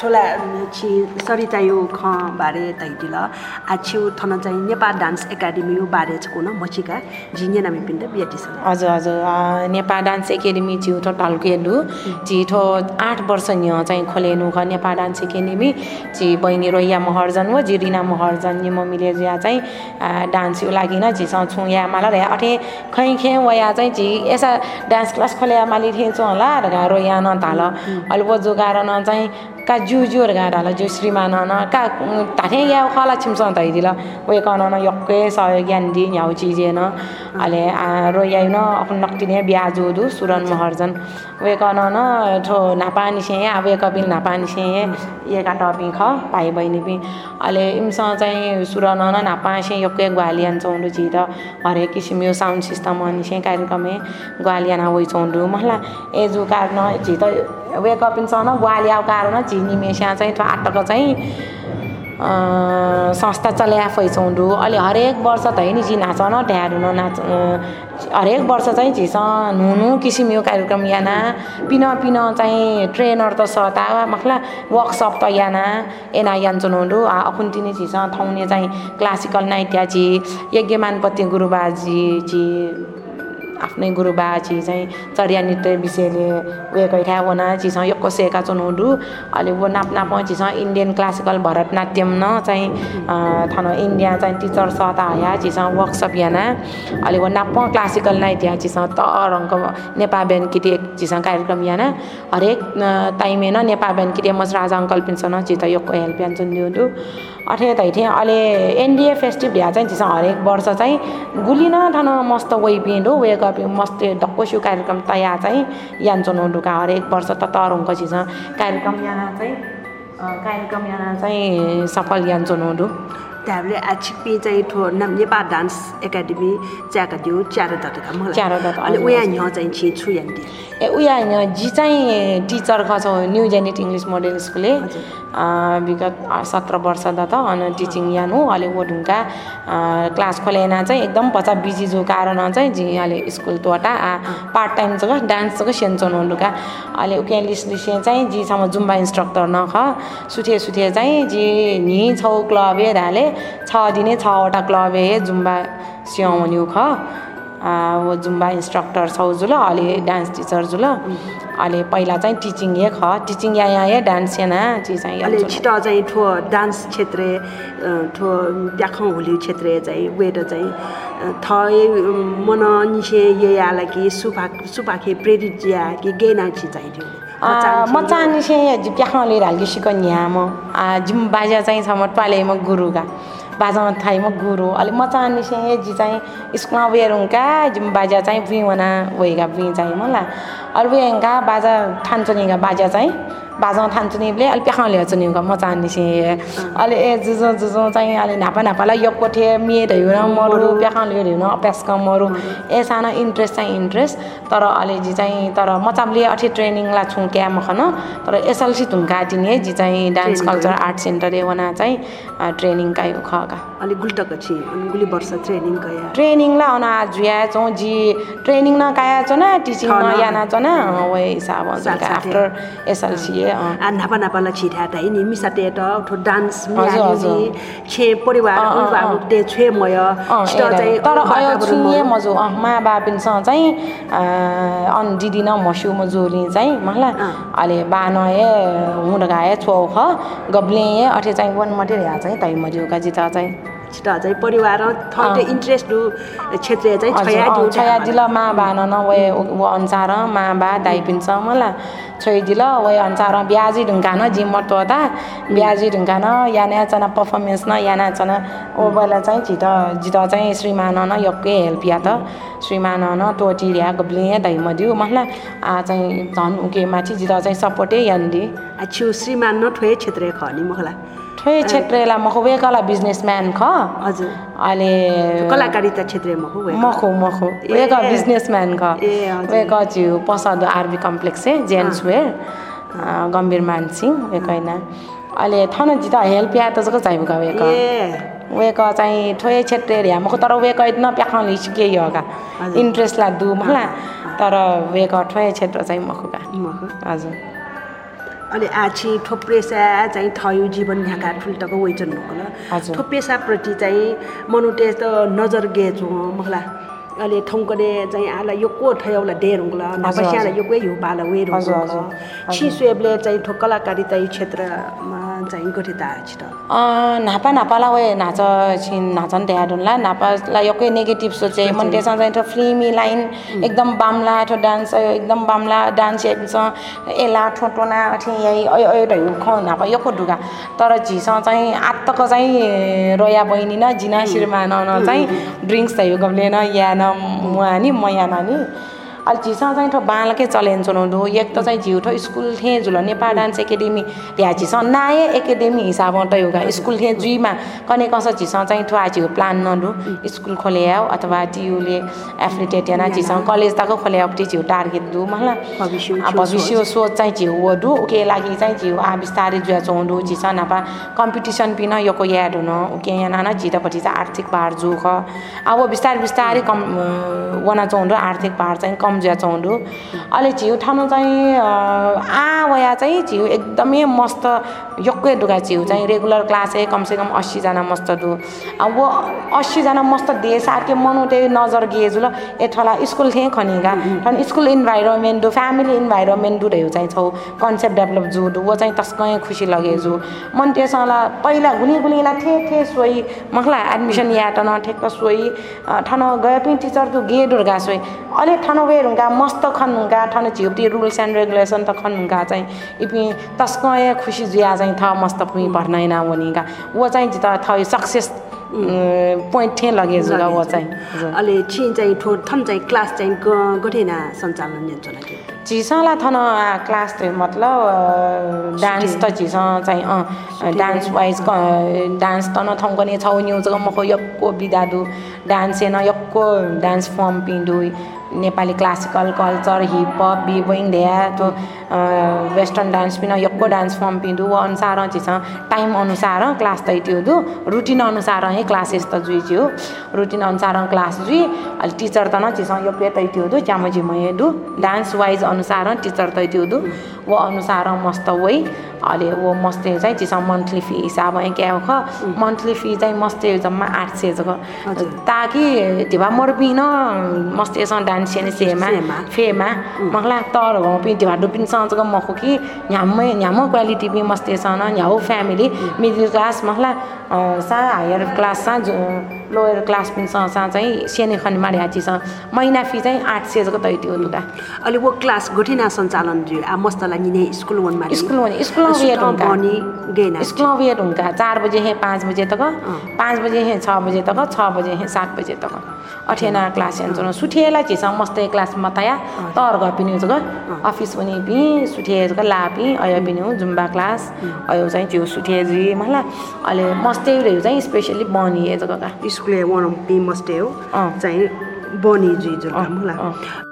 ठोला छि सरिता यो ख बारे तैटिल आछ्यु थन चाहिँ नेपाल डान्स एकाडेमी यो बारे छ न मचिका झिने नामी पिण्ड बियाटिस हजुर हजुर नेपाल डान्स एकाडेमी जिउठो टाल्केलु जिठो आठ वर्ष न्य चाहिँ खोलेनु ख नेपाल डान्स एकाडेमी। जी बहिनी रोहिया महर्जन हो जी रिना महर्जन नि मम्मीले या चाहिँ डान्स यो लागि न झिसँग छु या माला रे अठे खै खे वया चाहिँ झि एसा डान्स क्लास खोले माली थिए होला र रोया न ताल अल्बो जोगार न चाहिँ ka जो जुहरू गाडाहरूलाई जो श्रीमान का आएँ या खाला छिमसँग धैदीलाई उयो कन यक्के सहयोग ह्याउ चिजेन अहिले रोया आफ्नो नक्टिने दु सुरन महर्जन उयो कन ठो नापानी से अब नापा निस्पिन नापा निसेँ या काटिङ ख भाइ बहिनी पनि अहिले उमसँग चाहिँ सुरनआन से यक्के यक्कै गुहाली अन्छौँ झिर हरेक किसिम यो साउन्ड सिस्टम अनिसेँ कार्यक्रम कार्यक्रमे ग्वालियाना आन उही चौँ मल्ला एजु कार नि त उयो कपिनसँग कारण न निमेस्या चाहिँ आटक चाहिँ संस्था चल्या फैचौँडु अहिले हरेक वर्ष त होइन जी नाच न ढ्याडु न नाच हरेक वर्ष चाहिँ झिस नुनु किसिम यो कार्यक्रम याना। पिन पिन चाहिँ ट्रेनर त सता मखला वर्कसप त याना। एना यान चुनाउनु अखुन्तिनी झिस थाउने चाहिँ क्लासिकल नाइट्याजी यज्ञमानपति गुरुबाजी जी आफ्नै गुरुबाजी चाहिँ चरिया नृत्य विषयले उयो गइठा वना चिसँग यो कोसेका चुनौडु अहिले वो नाप नाप चिसँग इन्डियन क्लासिकल भरतनाट्यम न चाहिँ थन इन्डिया चाहिँ टिचर सता आया चिसँग वर्कसप याना। अहिले वो नाप क्लासिकल नाइ त्यहाँ चिसँग त रङको नेपाल बिहान किटे चिसँग कार्यक्रम याना। हरेक टाइमे न नेपाल बिहान किटे मस राजा अङ्कल पिन्सन चित यो हेल्प बिहान चुनिदिउँदु अठे तैठे अहिले एनडिए फेस्टिभ ढ्या चाहिँ चिसँग हरेक वर्ष चाहिँ गुली न थन मस्त वै पिँड हो वे गपी मस्त डक्कोसु कार्यक्रम तयार चाहिँ यान चुनौडुका हरेक वर्ष त तरङको चिज कार्यक्रम यहाँ चाहिँ कार्यक्रम यहाँ चाहिँ सफल यान चुनौडु त्याबले आछिपी चाहिँ ठो नेपाल डान्स एकाडेमी च्याका दियो च्यारो दटका मलाई च्यारो दट अनि उया यहाँ चाहिँ छि छु यान्डी ए उया जी चाहिँ टिचर खछौ न्यू जेनेट इङ्ग्लिस मोडल स्कुलले विगत सत्र वर्ष त अनि टिचिङ यान हो अहिले वो ढुङ्गा क्लास खोलेन चाहिँ एकदम पचा बिजी जो कारण चाहिँ जी अहिले स्कुल तोटा पार्ट टाइम चाहिँ डान्स चाहिँ सेन्चोन हुनुका अहिले उके लिस लिसे चाहिँ जीसम्म जुम्बा इन्स्ट्रक्टर नख सुथे सुथे चाहिँ जी नि छौ क्लब धाले छ दिने छवटा क्लब हे जुम्बा स्याउनु ख। वो जुम्बा इन्स्ट्रक्टर छौ जुल अहिले डान्स टिचर जुल। अहिले पहिला चाहिँ टिचिङ ए ख। टिचिङ या यहाँ डान्स याना चाहिँ अहिले छिटो चाहिँ ठो डान्स क्षेत्र ठो देखाउँ होली क्षेत्र चाहिँ वेट चाहिँ। थए मन निसे ये आला कि सुपा सुपाखे प्रेरित जिया कि गेना छि चाहिँ मचा प्याखले हाल्की सिकन यहाँ म। जिम बाजा चाहिँ छ म पाले म गुरुगा। बाजामा थाइ म गुरु। अलिक मचानी से जी चाहिँ स्कुलमा वेरुङका जिम बाजा चाहिँ भुइँवना वेगा भुइँ चाहिँ मलाई। अरू वेङ्का बाजा ठान्छनिगा बाजा चाहिँ बाजामा थान्चुनिले अलि प्याखाले चुनिगा मचानी से अलि ए जुजो जुजो चाहिँ अलि नापा नापालाई यो कोठे मेड हेर मरु प्याखाले हेर्न अभ्यासका मरु। ए सानो इन्ट्रेस्ट चाहिँ इन्ट्रेस्ट तर अलि जी चाहिँ तर मचामले अठे ट्रेनिङलाई छु क्या मखन तर एसएलसी धुङ्का दिने जी चाहिँ डान्स कल्चर आर्ट सेन्टर एवना चाहिँ ट्रेनिङ काइ खका अलि गुल्टक छि गुली वर्ष ट्रेनिङ कया ट्रेनिङ ला अना जुया चौ जी ट्रेनिङ न काया छ न टिचिङ न याना छ न? वे हिसाब आफ्टर एसएलसी आ नापा नापा ला छिटा त नि मिसा टे त ठो डान्स मियाजी छे परिवार अभिभावक दे छे मय छिटो चाहिँ तर अयो छुए मजो मा बापिन स चाहिँ अन दिदी न मसु मजोली चाहिँ मला अले बानए हुँडगाए छो ख गब्ले अठे चाहिँ वन मटे या चाहिँ तै मरियोका जिता चाहिँ। छिटो चाहिँ परिवार थटे इन्ट्रेस्ट क्षेत्रीय चाहिँ छया दिल मा बान न वे अनुसार मा बा दाइ पिन्छ मला छोइ दिल वे अनुसार ब्याजी ढुङ्गा न जिम मटोदा ब्याजी ढुङ्गा न याना चना पर्फर्मेन्स न याना चना ओ बेला चाहिँ छिट जित चाहिँ श्रीमान न यक्के हेल्प या त। श्रीमान न टोटी ल्या गब्ले दाइ मदिउ मला आ चाहिँ झन् उके माथि जित चाहिँ सपोर्टै यान्डी छु श्रीमान न ठोए क्षेत्रीय खनि मखला ठोए क्षेत्रला मखो वेकला बिजनेसम्यान ख। हजुर। अहिले कलाकारिता क्षेत्र मखो मखो मखो वेक बिजनेसम्यान ख। वेक छु पसद आरबी कम्प्लेक्स है जेन्ट्स वेयर गम्भीर मानसिंह वेकैना अहिले थन जित हेल्प या त जको चाहिबका वेक वेक चाहिँ ठोए क्षेत्र या मखो तर वेक न प्याखा लिसके योगा इन्ट्रेस्ट ला दु मला तर वेक ठोए क्षेत्र चाहिँ मखोका हजुर। अहिले आछि ठोप्रेसा चाहिँ थयो जीवन ह्याका ठुल्टको वैजन हजुर। ठोप्रेसाप्रति चाहिँ मनुटे त नजर गेछु मलाई अहिले ठाउँकले चाहिँ आला यो को ठयौला डेर हुङ्ला नापस्याला यो कोही बाला वेर हजुर, हुङ्ला हजुर। छिस्वेबले चाहिँ ठो कलाकारिता यो क्षेत्रमा चाहिँ गठित आएछ नापा नापाला वे नाच छिन नाचन ड्याडुनला नापाला यकै नेगेटिभ सोचे मन त्यसमा चाहिँ ठो फिल्मी लाइन एकदम बाम्ला ठो डान्स एकदम बाम्ला डान्स हेर्छ एला ठोटोना अठे यही अय ख नापा यको ढुगा तर झिसँग चाहिँ आत्तको चाहिँ रोया बहिनी न जिना शिरमा न न चाहिँ ड्रिङ्क्स त यो गम्ले न या न मुआ नि मया न नि अहिले झिसँग चाहिँ ठो बालकै चलेन चुनाउँदो एक त चाहिँ झिउ ठो स्कुल थिएँ झुल नेपाल डान्स एकाडेमी त्यहाँ झिसँग नाए एकाडेमी हिसाबबाट योगा स्कुल थिएँ जुईमा। कने कसो झिसँग चाहिँ ठो आज प्लान नडु स्कुल खोले आऊ अथवा टियुले एफिलिटेट याना झिसँग कलेज तक खोले आऊ झिउ टार्गेट दु मलाई भविष्य सोच चाहिँ झिउ वडु उके लागि चाहिँ झिउ आ बिस्तारै जुया चौँडु झिसँग नापा कम्पिटिसन पिन योको याद हुन उके यहाँ नाना झिटपट्टि चाहिँ आर्थिक भार जुख। अब बिस्तारै बिस्तारै कम वना चौँडु आर्थिक भार चाहिँ कम जुया चौँडु अहिले झिउ ठाउँ चाहिँ आ वया चाहिँ झिउ एकदमै मस्त यक्कै डुगा झिउ चाहिँ रेगुलर क्लास है कमसेकम अस्सीजना मस्त दु अब वो अस्सीजना मस्त देश आके मनु त्यही नजर गेजु ल। एठला स्कुल थिएँ खनिगा। ठन स्कुल इन्भाइरोमेन्ट दु फ्यामिली इन्भाइरोमेन्ट दु रह्यो चाहिँ छौ। कन्सेप्ट डेभलप जु दु वो चाहिँ तस्कै खुसी लगेजु मन त्यसला पहिला गुनी गुनीला ठे ठे सोई। मखला एडमिसन या टन ठेक्क अ, ठन गए पनि टिचर दु गे दुर्गा सोई। अहिले ठन वे हुँगा मस्त खन हुँगा ठन झिउटी रुल्स एन्ड रेगुलेसन त खन हुँगा चाहिँ। इपि तस्कै खुसी जुया चाहिँ थ मस्त पुइ भर्नाइना वनिगा वो चाहिँ त थ सक्सेस पोइन्ट थिएँ लगेजुगा वो चाहिँ। हजुर। अहिले छि चाहिँ ठो थन चाहिँ क्लास चाहिँ गठिना सञ्चालन झिसँलाई थन क्लास थियो मतलब डान्स त झिसँग चाहिँ अँ डान्स वाइज डान्स त न ठाउँको नि छौ न्युज मखो यक्को बिदादु। डान्स यक्को dance form पिँडु Nepali classical culture hip hop बिबोइङ ढ्या त्यो वेस्टर्न डान्स पिन यक्को डान्स फर्म वो अनुसार झिसँग टाइम अनुसार क्लास त त्यो रुटिन अनुसार है क्लासेस त जुइ थियो रुटिन अनुसार क्लास जुइ अहिले टिचर त न झिसँग यो पे तै थियो दु च्याम झिमय दु डान्स वाइज अनुसार टिचर तै थियो दु वो अनुसार मस्त वही अहिले वो मस्ते चाहिँ चिसँग मन्थली फी हिसाब है क्या हो ख मन्थली फी चाहिँ मस्ते जम्मा आठ सय हजुर। ताकि धिबा मोर पिन मस्तेसँग डान्स सेने सेमा। फेमा मखला तर गाउँ पिन धिबा डुपिन सँग मखो कि न्यामै न्यामो क्वालिटी पि मस्तेसँग न्याउ फ्यामिली मिडल क्लास मखला अ, सा हायर क्लास सा लोयर क्लास पिन सँग सा चाहिँ सेने खनि मारे हाचीसँग महिना फी चाहिँ आठ सय जग तै त्यो दुगा अहिले वो क्लास गठिना सञ्चालन मस्तलाई निने स्कुल वनमा स्कुल स्कुल वेट हुन्छ गेना स्कुल वेट हुन्छ चार बजे हैं पाँच बजे तक। पाँच बजे हैं छः बजे तक। छः बजे हैं सात बजे तक। अठेना क्लास हेर्छ सुठिएला चिसा मस्तै क्लास मताया तर गए पनि ग अफिस पनि पि सुठिए जग ला पि अय पनि हो जुम्बा क्लास। अयो चाहिँ जिउ सुठिए जी मलाई अहिले मस्तै चाहिँ स्पेसली बनिए जग्गा स्कुल वन पी मस्टे हो। चाहिँ बनी जुइ जुल अँ, मुला अँ।